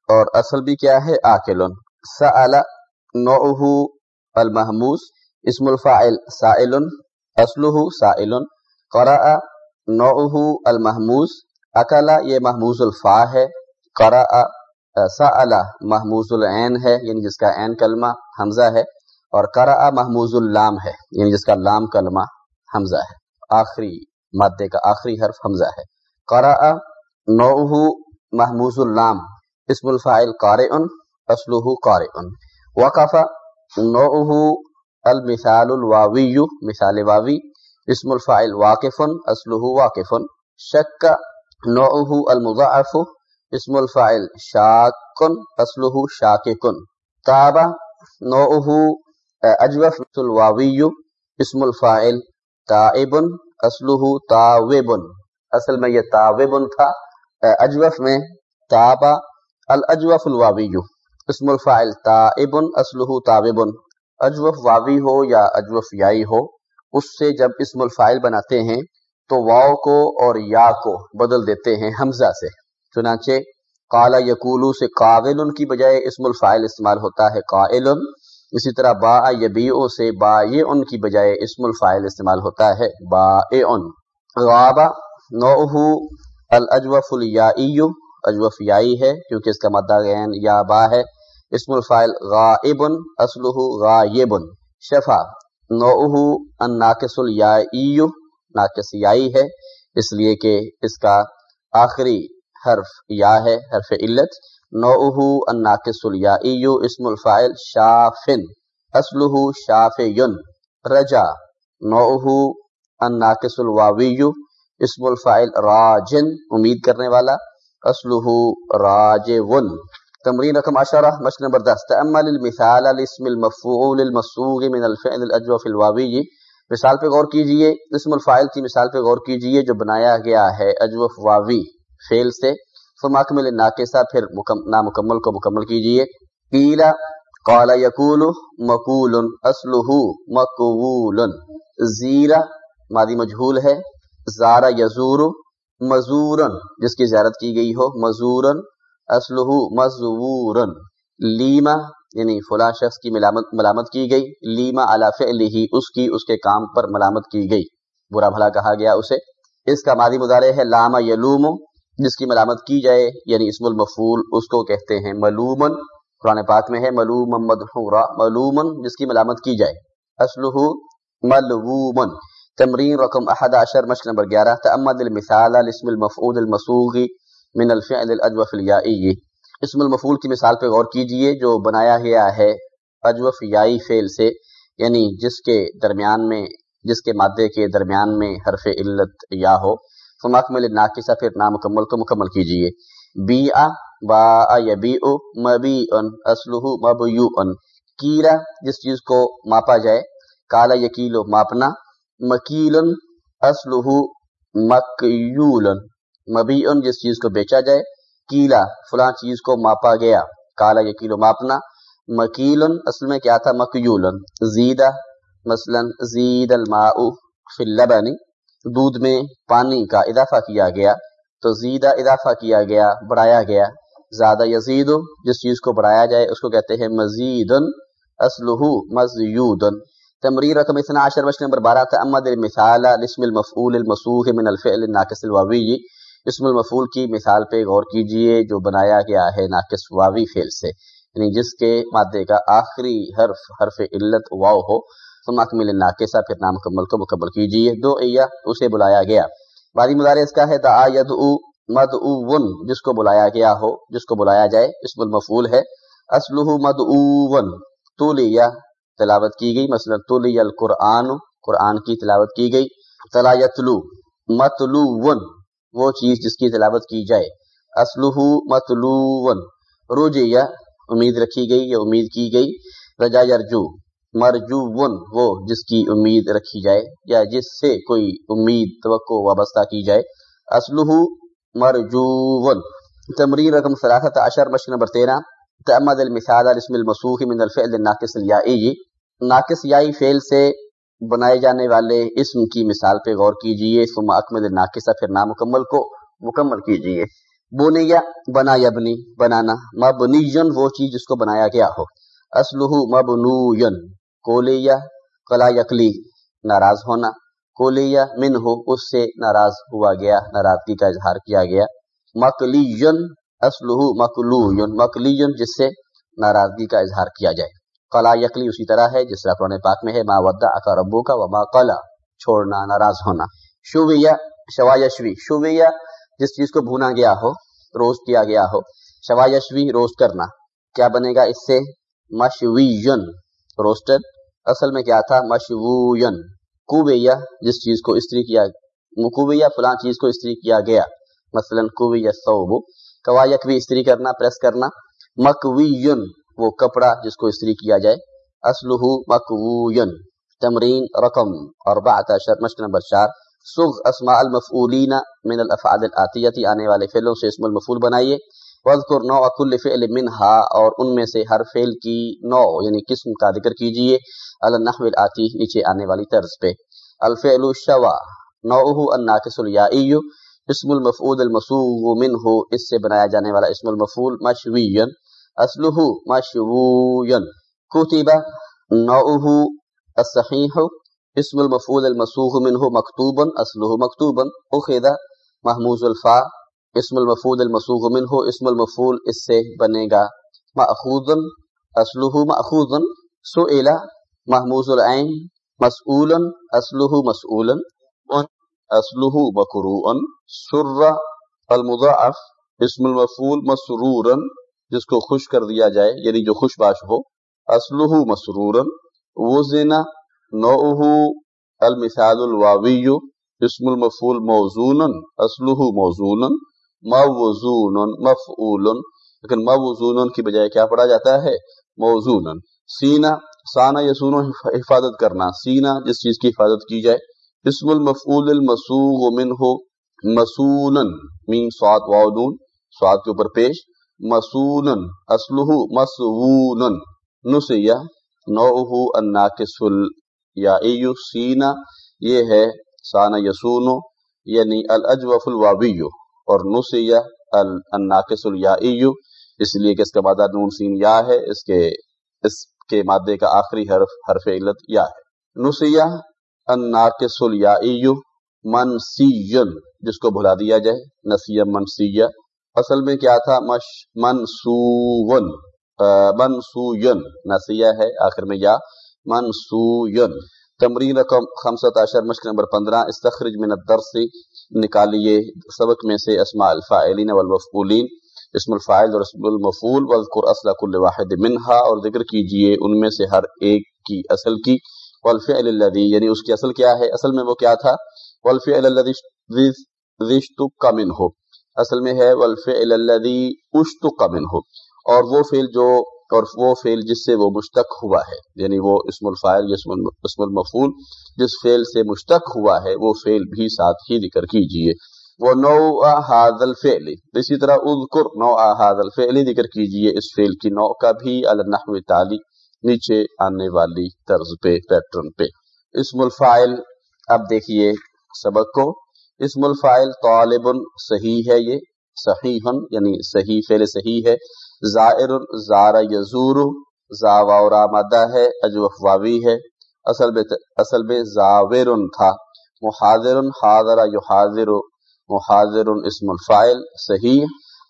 اور اصل بھی کیا ہے؟ آکل سأل نو المحموز اسم الفاعل سائل اسلح سائل، قرأ نوعہ المحموز اکلا یہ محموز الفا ہے، قرأ سألا محموز العین ہے یعنی جس کا عین کلمہ حمزہ ہے، اور قرأ محموز اللام ہے یعنی جس کا لام کلمہ حمزہ ہے، آخری مادے کا آخری حرف حمزہ ہے۔ قرأ نوعہ محموز اللام، اسم الفاعل قارئ اسلوہ قارئ۔ وقف نوعہ المثال الواوی مثال واوی اسم الفائل واقف اسلح واقف. شک نوعه المضاعف. اسم الفائل شاک اسلح شاکن تابا نوعه اجوف الواوی اسم الفائل تائب اسلح تاوب. اصل میں یہ تاوب تھا، اجوف میں تابا الاجوف الواوی اسم الفائل تائب اسلح تاوب اجوف واوی ہو یا اجوف یائی ہو، اس سے جب اسم الفائل بناتے ہیں تو واؤ کو اور یا کو بدل دیتے ہیں حمزہ سے۔ چنانچہ کالا یقولو سے قاغل کی بجائے اسم الفائل استعمال ہوتا ہے قائل۔ اسی طرح با یبیو سے با ان کی بجائے اسم الفائل استعمال ہوتا ہے با ان غابا نوہ الاجوف الیائی۔ اجوف یائی ہے کیونکہ اس کا مدہ غین یا با ہے۔ اسم الفائل غائب اسلح غائب، شفا نوعہ ان ناقص الیائی ناقص یائی ہے، اس لیے کہ اس کا آخری حرف یا ہے، حرف علت نوعہ ان ناقص الیائی اسم الفائل شافن اسلہ شافین رجا نوعہ ان ناقص الواوی، اسم الفائل راجن، امید کرنے والا اسلہ راجون۔ تمرین رقم عشرہ مشق نمبر دس. تأمل المثال الاسم المفعول المصوغ من الفعل الاجوف الواوی مثال پہ غور کیجیے، اسم الفاعل کی مثال پہ غور کیجیے جو بنایا گیا ہے اجوف واوی فعل سے فماکمل ناقصہ پھر نامکمل کو مکمل کیجیے. قیلا قال یقول مقول اسلہ مقول. زیرا مادی مجھول ہے. زارا یزور مزورن جس کی زیارت کی گئی ہو مزورن اسلح مزورن، لیما یعنی فلاں شخص کی ملامت ملامت کی گئی، لیما علا فعلی اس کی، اس کے کام پر ملامت کی گئی۔ برا بھلا کہا گیا اسے۔ اس کا مادی مدارے ہے لاما یلوم، جس کی ملامت کی جائے یعنی اسم المفول اس کو کہتے ہیں ملومن قرآن پاک میں ہے ملوم مدحورا ملومن جس کی ملامت کی جائے۔ اسلح ملومن تمرین رقم احد عشر، مشق نمبر گیارہ تأمد المثال الاسم المفعول المسوغی من الفعل الاجوف الیائی اسم المفول کی مثال پہ غور کیجیے، جو بنایا گیا ہے اجوف یائی فیل سے یعنی جس کے درمیان میں، جس کے مادے کے درمیان میں حرف علت یا ہو. فمکمل ناقصہ پھر نامکمل کو مکمل کیجیے. بی آ با یبی او مبی ان اسلح مب ان کیلا جس چیز کو ماپا جائے. کالا یقیل ماپنا. مکیل اسلح مکیول مبی ان جس چیز کو بیچا جائے، کیلا، فلاں چیز کو ماپا گیا، کالا یہ کیلو ماپنا مکیل اصل میں کیا تھا؟ مکیول زیدہ، مثلا زید الماء فی اللبن، دودھ میں پانی کا اضافہ کیا گیا، تو زیدہ اضافہ کیا گیا، بڑھایا گیا، زیادہ یزید جس چیز کو بڑھایا جائے، اس کو کہتے ہیں مزید اسلح مزید تمریر رقم اثنا عشر وش نمبر بارہ تھا امد المثال لسم المفعول المسوح من الفعل الناقص الواوی۔ اسم المفول کی مثال پہ غور کیجیے جو بنایا گیا ہے ناقص واوی فعل سے یعنی جس کے مادے کا آخری حرف حرف علت واو ہو تو مکمل ناقصہ پھر نام مکمل کو مکمل کیجیے، دو ایا اسے بلایا گیا۔ بادی مدارے اس کا ہے دا ید مد جس کو بلایا گیا ہو، جس کو بلایا جائے، اسم المفول ہے۔ اسلح مد ون تو تلاوت کی گئی، مثلا تو لیا القرآن، قرآن کی تلاوت کی گئی۔ تلا یتلو متلو ون وہ چیز جس کی تلاوت کی جائے۔ اسلح متلو روجے یا امید رکھی گئی یا امید کی گئی۔ رجا یرجو مرجو وہ جس کی امید رکھی جائے یا جس سے کوئی امید، توقع، وابستہ کی جائے۔ اسلح مرجو ون تمرین رقم صلاحت عشر، مشق نمبر تیرہ۔ تمد المثال اسم المسوخ من الفعل الناقص الیائی۔ ناقص یائی فعل سے بنائے جانے والے اسم کی مثال پہ غور کیجیے، ثم اکمل ناقصہ، پھر نامکمل کو مکمل کیجیے۔ بونیا بنا یبنی، بنانا۔ مبنیین وہ چیز جس کو بنایا گیا ہو۔ اسلح مبنوین کولیا کلا یکلی ناراض ہونا۔ کولیا من ہو، اس سے ناراض ہوا گیا، ناراضگی کا اظہار کیا گیا۔ مکلیین اسلح مکلوین مکلیین جس سے ناراضگی کا اظہار کیا جائے۔ قلا یکلی اسی طرح ہے جس طرح قرآن پاک میں ہے، ما ودا اکا ربو کا وما قلا چھوڑنا، ناراض ہونا۔ شویہ، شوایشوی، شویہ، جس چیز کو بھونا گیا ہو روسٹ کیا گیا ہو، شوایشوی روسٹ کرنا۔ کیا بنے گا اس سے؟ مشویین روسٹڈ اصل میں کیا تھا؟ مشوین کوبیہ جس چیز کو استری کیا مکوبیہ فلاں چیز کو استری کیا گیا۔ مثلا کوبیہ صوب، کوایک بھی استری کرنا، پریس کرنا۔ مکویین وہ کپڑا جس کو استری کیا جائے۔ اسلح مکوین تمرین رقم اور عشر، مشق نمبر چار۔ سغ اسماء المفعولین من الافعال الاتیتی آنے والے فعلوں سے اسم المفعول بنائیے۔ وذکر نوع کل فعل منها اور ان میں سے ہر فعل کی نوع یعنی قسم کا ذکر کیجیے۔ النحو الاتی نیچے آنے والی طرز پہ۔ الفعل شوا نوعه الناقص الیائی، اسم المفعول المسوغ منه اس سے بنایا جانے والا اسم المفعول مشوین۔ اسلح مشوین کتب نوعه الصحیح اسم المفعول المسوح منه مکتوبا اسلح مکتوبا اخذ محموز الفا. اسم المفعول المسوح منه اسم المفعول اس سے بنے گا مأخوذا اسلح مأخوذا سئل محموز العین مسئولا اسلح مسئولا اسلح مکروعا سر المضاعف. اسم المفعول مسرورا. جس کو خوش کر دیا جائے یعنی جو خوش باش ہو اسلح مسرور وزنا نوعه المثال الواوی، اسم المفول موزون اسلح موزون موزون مفعول لیکن موزون کی بجائے کیا پڑھا جاتا ہے؟ موزون سینا، سانا یسون حفاظت کرنا۔ سینا، جس چیز کی حفاظت کی جائے۔ اسم المفعول المسوغ منه مسونن مین سواد واؤدون سواد کے اوپر پیش۔ مسون اسلح مسون نسیہ نوعہ الناقص یا ایو سینا، یہ ہے سانا یسونو یعنی الاجوف الوابیو اور نسیہ الناقص الیائیو اس لیے کہ اس کا مادہ نون سین یا ہے، اس کے اس کے مادے کا آخری حرف حرف علت یا ہے۔ نسیہ الناقص الیائیو منسیین جس کو بھلا دیا جائے، نسیہ منسیہ اصل میں کیا تھا مش منسون منسوین نسیہ ہے آخر میں یا منسوین تمرین رقم خمسط عشر مشق نمبر پندرہ استخرج من الدرس نکالیے سبق میں سے اسماء الفاعلین والمفعولین اسم الفائل اور اسم المفول وذکر اصل کل واحد منہا اور ذکر کیجیے ان میں سے ہر ایک کی اصل کی والفعل الذي یعنی اس کی اصل کیا ہے اصل میں وہ کیا تھا والفعل الذي اشتق منه اصل میں ہے، والفعل الذي اشتق منه اور وہ فعل جو، اور وہ فعل جس سے وہ مشتق ہوا ہے یعنی وہ اسم الفائل اسم المفول جس فعل سے مشتق ہوا ہے، وہ فعل بھی ساتھ ہی ذکر کیجیے۔ وہ نو احاد الفعل۔ اسی طرح اذکر نو احاد الفعل ذکر کیجیے اس فعل کی نو کا بھی النحو تعالی نیچے آنے والی طرز پہ، پیٹرن پہ۔ اسم الفائل اب دیکھیے سبق کو۔ اسم الفائل طالب صحیح ہے یہ صحیح یعنی صحیح فعل صحیح ہے، زائر، زار یزور زاورا مدہ ہے اجوف واوی ہے، اصل میں اصل میں زاور تھا محاضر حاضر یحاضر محاضر اسم الفائل صحیح،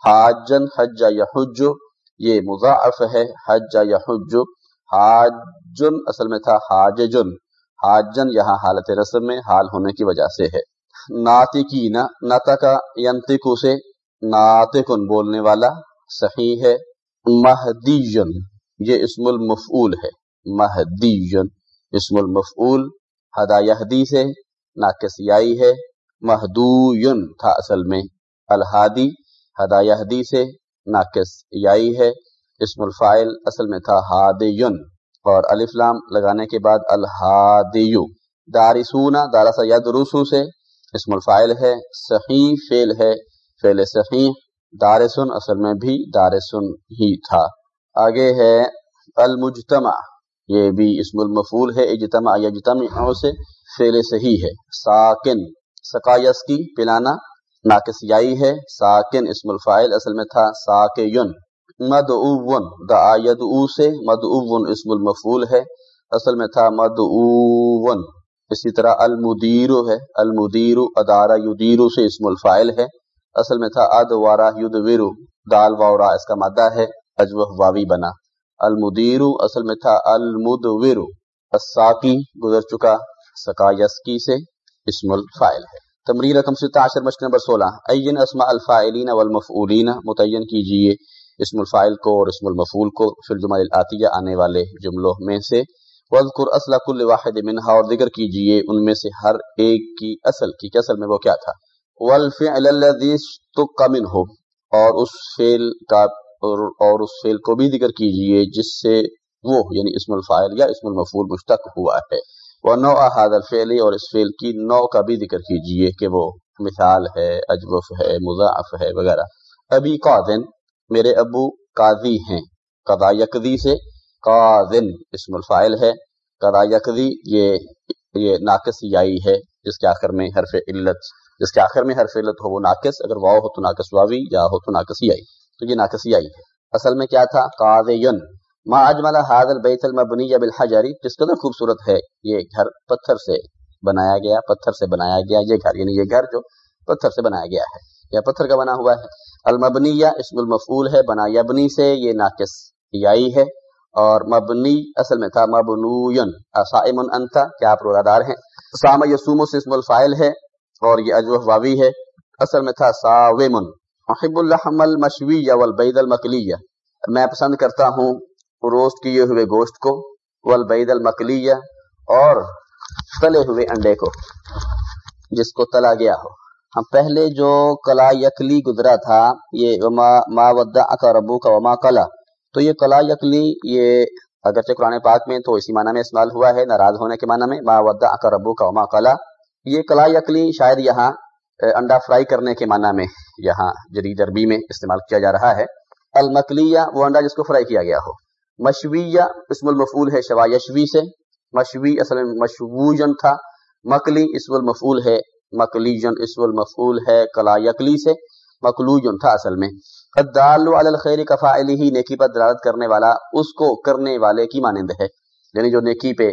حاجن، حج یحج، یہ مضاعف ہے، حج یحج، حاجن اصل میں تھا حاججن، حاجن یہاں حالت رسم میں حال ہونے کی وجہ سے ہے۔ ناتکین نتکا ینتکو سے ناتکن بولنے والا صحیح ہے مہدیجن یہ اسم المفعول ہے مہدیجن اسم المفعول ہدا یہدی سے ناقص یائی ہے مہدوین تھا اصل میں، الہادی ہدا یہدی سے ناقص یائی ہے، اسم الفائل اصل میں تھا ہادیون، اور الفلام لگانے کے بعد الہادیو، دارسونا، دارسا ید رسو سے اسم الفائل ہے، صحیح فعل ہے، فعل صحیح، دارسن، اصل میں بھی دارسن ہی تھا۔ آگے ہے، المجتمع، یہ بھی اسم المفول ہے اجتماع یجتمع سے فعل صحیح ہے۔ ساکن سکایس کی پلانا، ناقص یائی ہے، ساکن اسم الفائل اصل میں تھا ساکین مدعون دعا یدعو سے مدعون اسم المفول ہے، اصل میں تھا مدعون اسی طرح المدیر ہے المدیر ادارہ یدیرو سے اسم الفائل ہے۔ اصل میں تھا اد وارا ید ویرو دال وارا اس کا مادہ ہے، اجوہ واوی بنا۔ المدیر اصل میں تھا المد ویرو الساقی گزر چکا، سکایسکی سے اسم الفائل ہے۔ تمریر رقم ستہ عشر مشق نمبر سولہ۔ این اسماء الفائلین والمفعولین، متعین کیجیے اسم الفائل کو اور اسم المفعول کو۔ فی الجمل الاتیہ آنے والے جملوں میں سے وذکر اصل کل واحد منہا، اور ذکر کیجیے ان میں سے ہر ایک کی اصل کی، کہ اصل میں وہ کیا تھا؟ والفعل الذي اشتق منه اور اس فعل کا، اور اس فعل کو بھی ذکر کیجیے جس سے وہ یعنی اسم الفاعل یا اسم المفعول مشتق ہوا ہے۔ وہ نو هذا الفعل، اور اس فعل کی نو کا بھی ذکر کیجیے کہ وہ مثال ہے، اجوف ہے، مضاعف ہے، وغیرہ۔ ابھی قاذن میرے ابو قاضی ہیں، قضا یقضی سے قاذن، اسم الفاعل ہے قضا یقضی، یہ یہ ناقص یائی ہے جس کے آخر میں حرف علت جس کے آخر میں ہر فعلت ہو وہ ناقص، اگر واؤ ہو تو ناقص واوی یا ہو تو ناقص آئی تو یہ ناقص آئی ہے۔ اصل میں کیا تھا؟ قاضین ما اجمل هذا البيت المبني بالحجر جس قدر خوبصورت ہے، یہ گھر پتھر سے بنایا گیا، پتھر سے بنایا گیا، یہ گھر یعنی یہ گھر جو پتھر سے بنایا گیا ہے، یا پتھر کا بنا ہوا ہے۔ المبنیہ اسم المفعول ہے، بنا یبنی سے، یہ ناقص یائی ہے۔ اور مبنی اصل میں تھا مبنوین۔ صائم انت، کیا آپ روزہ دار ہیں؟ سام یسوم سے اسم الفائل ہے اور یہ اجوہ واوی ہے۔ اصل میں تھا ساویمن۔ محب اللحم المشوی والبید المکلی میں پسند کرتا ہوں روسٹ کیے ہوئے گوشت کو، والبید المکلی اور تلے ہوئے انڈے کو، جس کو تلا گیا ہو۔ ہم پہلے جو کلا یکلی گزرا تھا، یہ ما ودا کا ربو کا وما کلا۔ تو یہ کلا یکلی، یہ اگرچہ قرآن پاک میں تو اسی معنی میں استعمال ہوا ہے، ناراض ہونے کے معنی میں، ما ودا کا ربو کا وما کلا یہ کلائی اکلی شاید یہاں انڈا فرائی کرنے کے معنی میں یہاں جدید عربی میں استعمال کیا جا رہا ہے۔ المکلیہ، وہ انڈا جس کو فرائی کیا گیا ہو۔ مشویہ، اسم المفول ہے شوا یشوی سے۔ مشوی اصل میں مشوجن تھا۔ مکلی اسم المفول ہے۔ مکلیجن اسم المفول ہے کلا یکلی سے۔ مکلوجن تھا اصل میں۔ الدال علی الخیر کفائل ہی نیکی پر دلالت کرنے والا، اس کو کرنے والے کی مانند ہے۔ یعنی جو نیکی پہ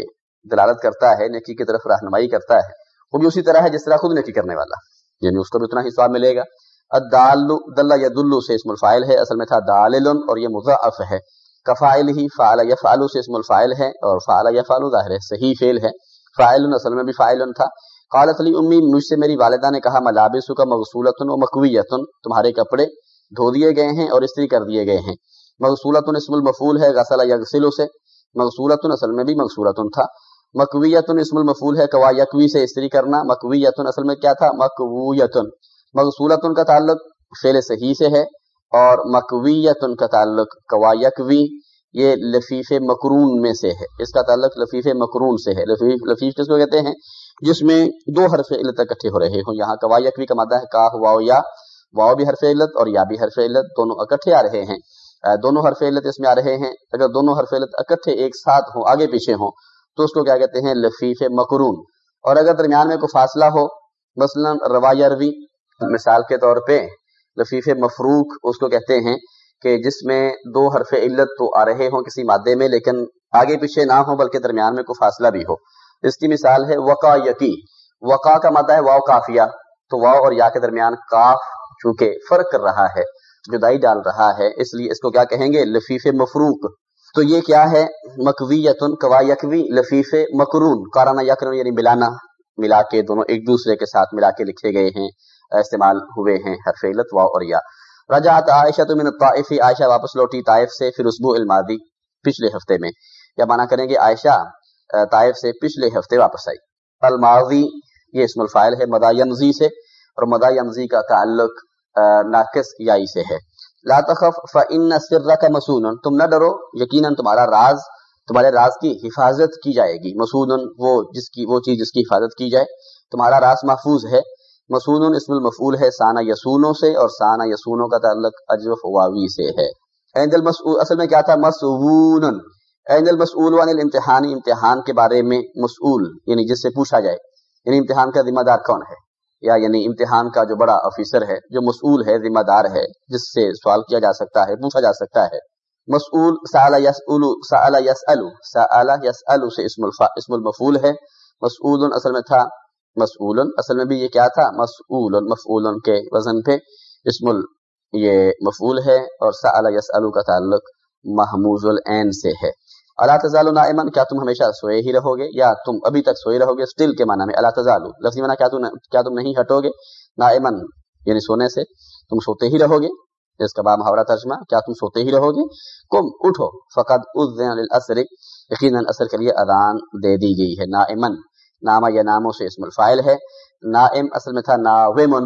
دلالت کرتا ہے، نیکی کی طرف رہنمائی کرتا ہے، وہ بھی اسی طرح ہے جس طرح خود نیکی کرنے والا۔ یعنی اس کو بھی اتنا ہی ثواب ملے گا۔ الدال دل یدل سے اسم الفائل ہے، اصل میں تھا دالل اور یہ مضاعف ہے۔ کفائل ہی فعل یفعل سے اسم الفائل ہے اور فعل یفعل ظاہر ہے، صحیح فعل ہے۔ فاعل اصل میں بھی فاعل تھا۔ قالت علی امی، مجھ سے میری والدہ نے کہا ملابس کا مغصولت و مقویت تمہارے کپڑے دھو دیے گئے ہیں اور استری کر دیے گئے ہیں۔ مغصولت اسم المفول ہے، غسل یغسل سے مغصولت اصل میں بھی مغصولت تھا۔ مکویت اسم المفول ہے کوا یکوی سے استری کرنا۔ مکویت اصل میں کیا تھا؟ مکویت مغصولت کا تعلق فعل صحیح سے ہے اور مکویت کا تعلق کوا یکوی یہ لفیف مکرون میں سے ہے۔ اس کا تعلق لفیف مکرون سے ہے۔ لفیف لفیف کس کو کہتے ہیں؟ جس میں دو حرف علت اکٹھے ہو رہے ہوں۔ یہاں کوا یکوی کا مادہ ہے کاہ واؤ یا۔ واؤ بھی حرف علت اور یا بھی حرف علت دونوں اکٹھے آ رہے ہیں۔ دونوں حرف علت اس میں آ رہے ہیں۔ اگر دونوں حرف علت اکٹھے ایک ساتھ ہوں، آگے پیچھے ہوں، تو اس کو کیا کہتے ہیں؟ لفیف مکرون اور اگر درمیان میں کوئی فاصلہ ہو، مثلا روایروی مثال کے طور پہ لفیف مفروق، اس کو کہتے ہیں کہ جس میں دو حرف علت تو آ رہے ہوں کسی مادے میں، لیکن آگے پیچھے نہ ہو بلکہ درمیان میں کوئی فاصلہ بھی ہو۔ اس کی مثال ہے وقا یقی۔ وقا کا مادہ ہے واؤ کافیہ، تو واؤ اور یا کے درمیان کاف چونکہ فرق کر رہا ہے، جدائی ڈال رہا ہے، اس لیے اس کو کیا کہیں گے؟ لفیف مفروق۔ تو یہ کیا ہے؟ مکوی یتن کوا یکوی، لفیف مکرون کارانہ یکرون یعنی ملانا، ملا کے دونوں ایک دوسرے کے ساتھ ملا کے لکھے گئے ہیں، استعمال ہوئے ہیں، حرف علت وا اور یا۔ رجعت عائشہ تو من الطائف، عائشہ واپس لوٹی طائف سے پھر اسبوع المادی پچھلے ہفتے میں۔ یا مانا کریں گے عائشہ طائف سے پچھلے ہفتے واپس آئی۔ الماضی، یہ اسم الفائل ہے مدا ینزی سے۔ اور مدا ینزی کا تعلق ناقص یائی سے ہے۔ لا تخف فان سرک مسون تم نہ ڈرو، یقیناً تمہارا راز، تمہارے راز کی حفاظت کی جائے گی۔ مسون وہ جس کی، وہ چیز جس کی حفاظت کی جائے، تمہارا راز محفوظ ہے۔ مسون اسم المفعول ہے سانہ یسونوں سے اور سانہ یسونوں کا تعلق اجوف واوی سے ہے۔ عند المسعول اصل میں کیا تھا؟ مسعون عند المسعول عن الامتحان، امتحان کے بارے میں مسئول یعنی جس سے پوچھا جائے یعنی امتحان کا ذمہ دار کون ہے؟ یا یعنی امتحان کا جو بڑا آفیسر ہے، جو مسئول ہے، ذمہ دار ہے، جس سے سوال کیا جا سکتا ہے، پوچھا جا سکتا ہے۔ مسئول سال یسأل سال یسأل سال یسأل سے اسم الفا اسم المفعول ہے۔ مسئول اصل میں تھا، مسئول اصل میں بھی یہ کیا تھا؟ مسئول مفعول کے وزن پہ اسم ال، یہ مفعول ہے اور سال یسأل کا تعلق محموز العین سے ہے۔ اللہ تزال نائمن کیا تم ہمیشہ سوئے ہی رہو گے؟ یا تم ابھی تک سوئے رہو گے؟ سٹل کے معنی میں اللہ تزال لفظی معنی کیا تم کیا تم نہیں ہٹو گے؟ نائمن یعنی سونے سے تم سوتے ہی رہو گے؟ اس کا با محاورہ ترجمہ، کیا تم سوتے ہی رہو گے؟ کم اٹھو فقط اذن للاسر یقینا اثر کے لیے اذان دے دی گئی ہے نائمن نامہ یا ناموں سے اسم الفائل ہے۔ نائم اصل میں تھا ناومن،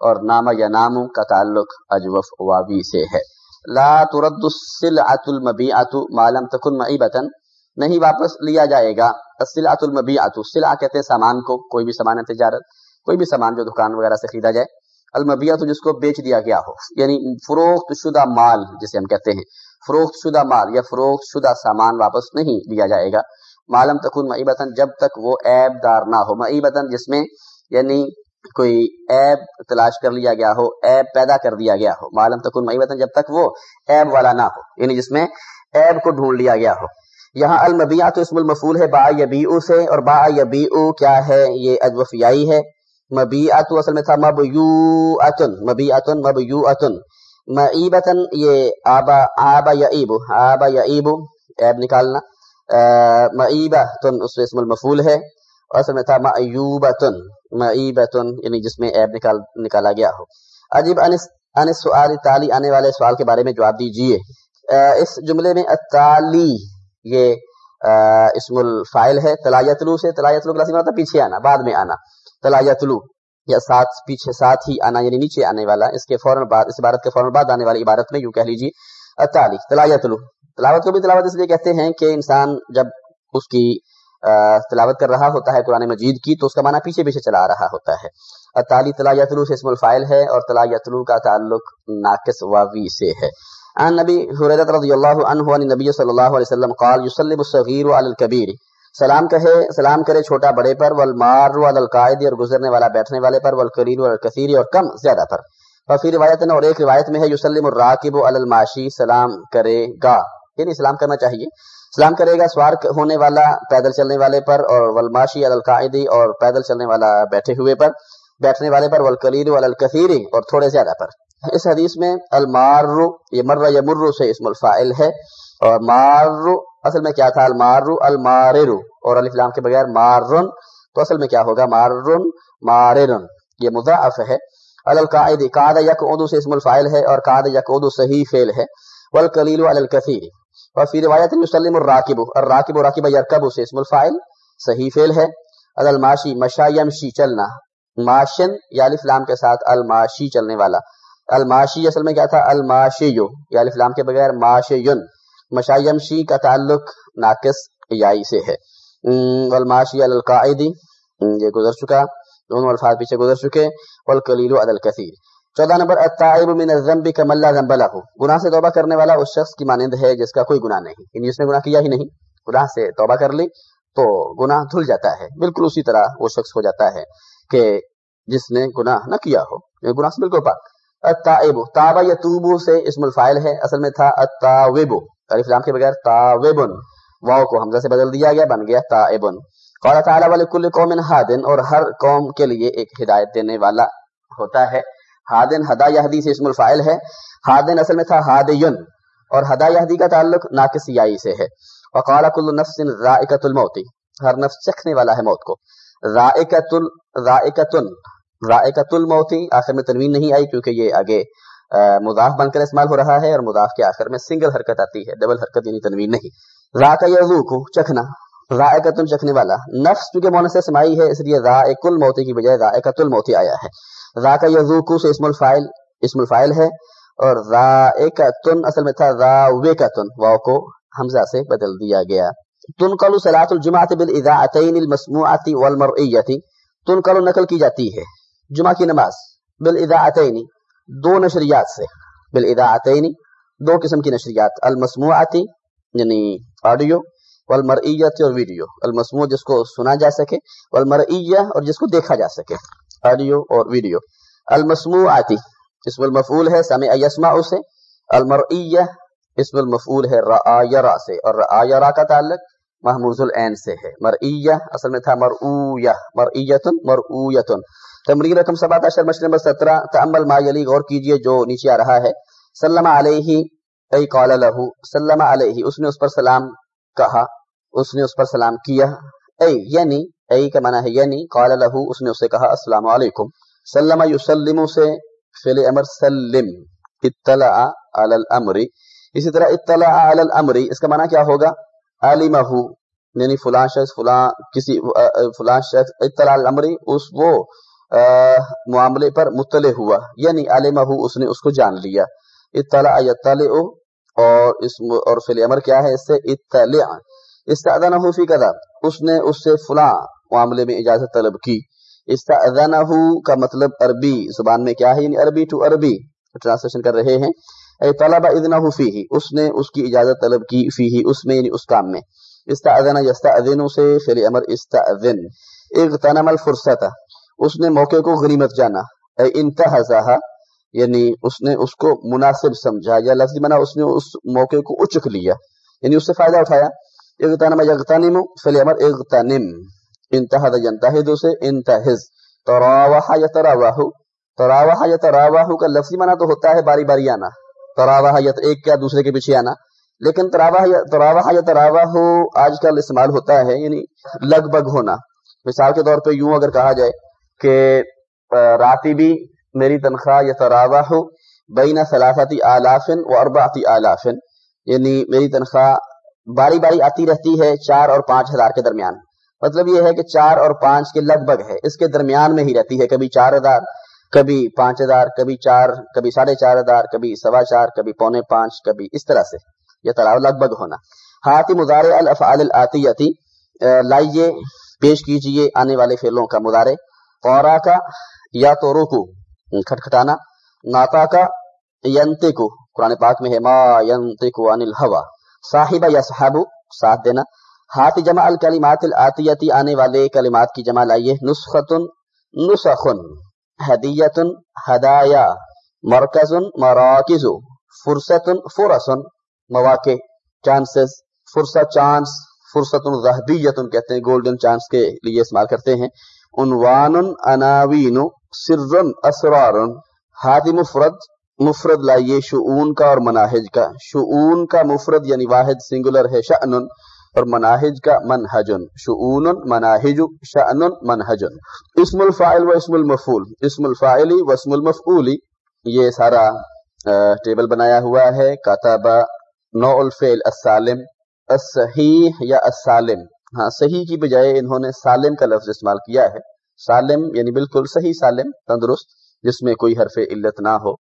اور نامہ یا ناموں کا تعلق اجوف واوی سے ہے۔ لا ترد السلعة المبيعة ما لم تكن معيبة نہیں واپس لیا جائے گا. السلعة المبيعة. سلعہ کہتے ہیں سامان کو. کوئی بھی سامان تجارت. کوئی بھی سامان جو دکان وغیرہ سے خریدا جائے. المبیعت جس کو بیچ دیا گیا ہو. یعنی فروخت شدہ مال جسے ہم کہتے ہیں. فروخت شدہ مال یا فروخت شدہ سامان واپس نہیں لیا جائے گا. معلوم تکن معیبتن جب تک وہ عیب دار نہ ہو. معیبتن جس میں یعنی کوئی ایب تلاش کر لیا گیا ہو ایب پیدا کر دیا گیا ہو معلوم تکن معیبتن جب تک وہ ایب والا نہ ہو یعنی جس میں ایب کو ڈھونڈ لیا گیا ہو۔ یہاں المبیعت اسم المفول ہے، با یبیعو سے، اور با یبیعو کیا ہے؟ یہ اجوفیائی ہے۔ مبیعت اصل میں تھا مبیوعتن مبیعتن مبیوعتن معیبتن یہ آبا آبا یعیبو آبا یعیبو ایب نکالنا۔ معیبتن اس اسم المفول ہے۔ اصل میں تھا معیوبتن معیبتن یعنی جس میں عیب نکال، نکالا گیا ہو۔ عجیب انس انس سوال، تالی آنے والے سوال کے بارے میں جواب دیجیے۔ اس جملے میں التالی، یہ اسم الفائل ہے، تلایتلو سے تلایتلو کا مطلب پیچھے آنا، بعد میں آنا۔ تلایتلو، یا ساتھ، پیچھے، ساتھ ہی آنا یعنی نیچے آنے والا، اس کے فوراً بعد، اس عبارت کے فوراً بعد آنے والی عبارت میں یوں کہہ لیجیے التالی، تلایتلو۔ تلاوت کو بھی تلاوت اس لیے کہتے ہیں کہ انسان جب اس کی تلاوت کر رہا ہوتا ہے قرآن مجید کی، تو اس کا معنی پیچھے پیچھے چلا رہا ہوتا ہے۔ تالی تلا یتلو سے اسم الفائل ہے اور تلا یتلو کا تعلق ناقص واوی سے ہے۔ ان نبی حریرت رضی اللہ عنہ ان نبی صلی اللہ علیہ وسلم قال یسلم الصغیر علی الکبیر۔ سلام کہے، سلام کرے چھوٹا بڑے پر، والمار علی القائد اور گزرنے والا بیٹھنے والے پر والقرین علی الکثیر اور کم زیادہ پر۔ ففی روایت اور ایک روایت میں ہے یسلم الراکب علی الماشی، سلام کرے گا۔ یعنی سلام کرنا چاہیے۔ سلام کرے گا سوار ہونے والا پیدل چلنے والے پر اور ولماشی القاعدی اور پیدل چلنے والا بیٹھے ہوئے پر، بیٹھنے والے پر ولکلیر والکثیری اور تھوڑے زیادہ پر۔ اس حدیث میں المارو یہ مر یمر سے اسم الفائل ہے۔ اور مارو اصل میں کیا تھا؟ المارو الماررو اور علی فلام کے بغیر مارن تو اصل میں کیا ہوگا؟ مارن مارن یہ مضاعف ہے۔ القاعد قاد یقعد سے اسم الفائل ہے اور قاد یقعد صحیح فعل ہے۔ والقلیل علی الکثیر اور فی روایت یسلم الراکب الراکب راکب یرکب سے اسم الفائل صحیح فعل ہے۔ الماشی مشا یمشی چلنا ماشن یا الف لام کے ساتھ الماشی چلنے والا۔ الماشی اصل میں کیا تھا؟ الماشی یا الف لام کے بغیر ماشیون۔ مشا یمشی کا تعلق ناقص یائی سے ہے۔ والماشی القاعدی، یہ گزر چکا۔ دونوں الفاظ پیچھے گزر چکے۔ والکلیل عدل کثیر چودہ نمبر، التائب من الذنب کما لا ذنب له. گناہ سے توبہ کرنے والا اس شخص کی مانند ہے جس کا کوئی گناہ نہیں یعنی جس نے گناہ کیا ہی نہیں۔ گناہ سے توبہ کر لی تو گناہ دھل جاتا ہے، بالکل اسی طرح وہ شخص ہو جاتا ہے کہ جس نے گناہ نہ کیا ہو یعنی گناہ سے بالکل پاک۔ التائب تابا یتوبو سے اسم الفائل ہے، اصل میں تھا التاوب الف لام کے بغیر تاوبن واو کو حمزہ سے بدل دیا گیا، بن گیا تائبن۔ قال تعالی ولکل قوم ہادن اور ہر قوم کے لیے ایک ہدایت دینے والا ہوتا ہے۔ ہادن ہدا یہدی سے اسم الفائل ہے۔ ہادن اصل میں تھا ہادیون اور ہدا یہدی کا تعلق ناقص یائی سے ہے۔ وقال کل نفس رائقۃ الموت۔ ہر نفس چکھنے والا ہے موت کو۔ رائقۃ رائقۃ رائقۃ الموت۔ آخر میں تنوین نہیں آئی کیونکہ یہ آگے مضاف بن کر استعمال ہو رہا ہے اور مضاف کے آخر میں سنگل حرکت آتی ہے۔ ڈبل حرکت یعنی تنوین نہیں۔ را کا یذوق چکھنا۔ ذائقت چکھنے والا۔ نفس چونکہ مونس سے سمائی ہے، اس لیے ذائق الموتی کی بجائے ذائقت الموتی آیا ہے۔ ذاک یذوقو سے اسم الفائل اسم الفائل ہے، اور ذائقتن اصل میں تھا ذاوقتن، واو کو حمزہ سے بدل دیا گیا۔ تنقل صلاۃ الجمعۃ بالاذاعتین المسموعۃ والمرئیۃ تنقل نقل کی جاتی ہے۔ جمعہ کی نماز بالاذاعتین دو نشریات سے۔ بالاذاعتین دو قسم کی نشریات المسموعۃ یعنی آڈیو والمرئیت اور ویڈیو۔ المسموع جس کو سنا جا سکے والمرئیہ اور جس کو دیکھا جا سکے۔ آڈیو اور ویڈیو۔ المسموع آتی اسم المفعول ہے، سمع یسمع سے۔ المرئیہ، اسم المفعول ہے رآ سے۔ اور رآ کا تعلق محموز العین سے ہے۔ مرئیہ، اصل میں تھا مرعویہ مرئیتن مرعویتن تمرین رقم سبات عشر مشر نمبر سترہ۔ تعمل ما یلی غور کیجیے جو نیچے آ رہا ہے۔ سلم علیہ، ای قال لہو۔ سلم علیہ، اس نے اس پر سلام کہا، اس نے اس پر سلام کیا۔ اے یعنی اے کا معنی ہے یعنی قال له، اس نے اسے کہا، السلام علیکم۔ سلم یسلم سے فعل امر سلم اطلع علی الامر۔ اسی طرح اطلع علی الامر، اس کا معنی کیا ہوگا؟ علمہ یعنی فلاں شخص، فلاں کسی فلاں شخص اطلع علی الامر، اس وہ معاملے پر مطلع ہوا۔ یعنی علمہ اس نے اس کو جان لیا۔ اطلع یطلع، اور اس اور فعل امر کیا ہے؟ اس سے اطلع۔ استعدانہ فی کذا؟ اس نے اس سے فلاں معاملے میں اجازت طلب کی۔ استعدانہ کا مطلب عربی زبان میں کیا ہے؟ یعنی عربی ٹو عربی ٹرانسلیشن کر رہے ہیں۔ اے طلب اذنہ فیہ اس نے اس کی اجازت طلب کی فیہ اس میں یعنی اس کام میں۔ استعدن یستعذن سے فعل امر استعذن اغتنم الفرصت، اس نے موقع کو غنیمت جانا۔ اے انتہزہ یعنی اس نے اس کو مناسب سمجھا، یا لفظی منا اس نے اس موقع کو اچک لیا۔ یعنی اس سے فائدہ اٹھایا۔ اغتنم یغتنم فعل امر اغتنم انتہد ینتہد سے انتہز. تراوح یتراوح. تراوح یتراوح کا لفظی معنی تو ہوتا ہے باری باری آنا. تراوح یت ایک کیا دوسرے کے پیچھے آنا. لیکن تراوح تراوح یتراوح آج کل استعمال ہوتا ہے یعنی لگ بگ ہونا. مثال کے طور پہ یوں اگر کہا جائے کہ راتی بھی میری تنخواہ یتراوح بین ثلاثتی آلاف و اربعتی آلاف یعنی میری تنخواہ باری باری آتی رہتی ہے چار اور پانچ ہزار کے درمیان۔ مطلب یہ ہے کہ چار اور پانچ کے لگ بھگ ہے۔ اس کے درمیان میں ہی رہتی ہے۔ کبھی چار ہزار، کبھی پانچ ہزار، کبھی چار، کبھی ساڑھے چار ہزار، کبھی سوا چار، کبھی پونے پانچ، کبھی اس طرح سے۔ یہ طرح لگ بھگ ہونا۔ ہاتھی مزار الفعال العطیتی لائیے، پیش کیجیے آنے والے فیلوں کا مظاہرے فوراً کا، یا تو روکو، کھٹکھٹانا۔ ناتا کا ینتے کو قرآن پاک میں ہے، ما ینتے کو انل صاحبہ یا صحابو ساتھ دینا ہاتھ جمع الکلمات الاتیتی آنے والے کلمات کی جمع لائیے، نسختن، نسخن، ہدیتن، ہدایا، مرکزن، مراکز، فرصتن، فرصن، مواقع، چانسز، فرصت چانس فرصت ذہبیتن کہتے ہیں، گولڈن چانس کے لیے استعمال کرتے ہیں عنوان عناوین، سرن، اسرارن ہاتھ مفرد مفرد لائیے شعون کا اور مناہج کا۔ شعون کا مفرد یعنی واحد سنگولر ہے، شأن، اور مناہج کا منہجن شعون مناہج، شأن منہجن اسم الفائل و اسم المفول اسم الفائلی و اسم المفعولی۔ یہ سارا ٹیبل بنایا ہوا ہے۔ کاتب نو الفعل السالم، الصحیح یا السالم۔ ہاں صحیح کی بجائے انہوں نے سالم کا لفظ استعمال کیا ہے۔ سالم یعنی بالکل صحیح سالم، تندرست، جس میں کوئی حرف علت نہ ہو۔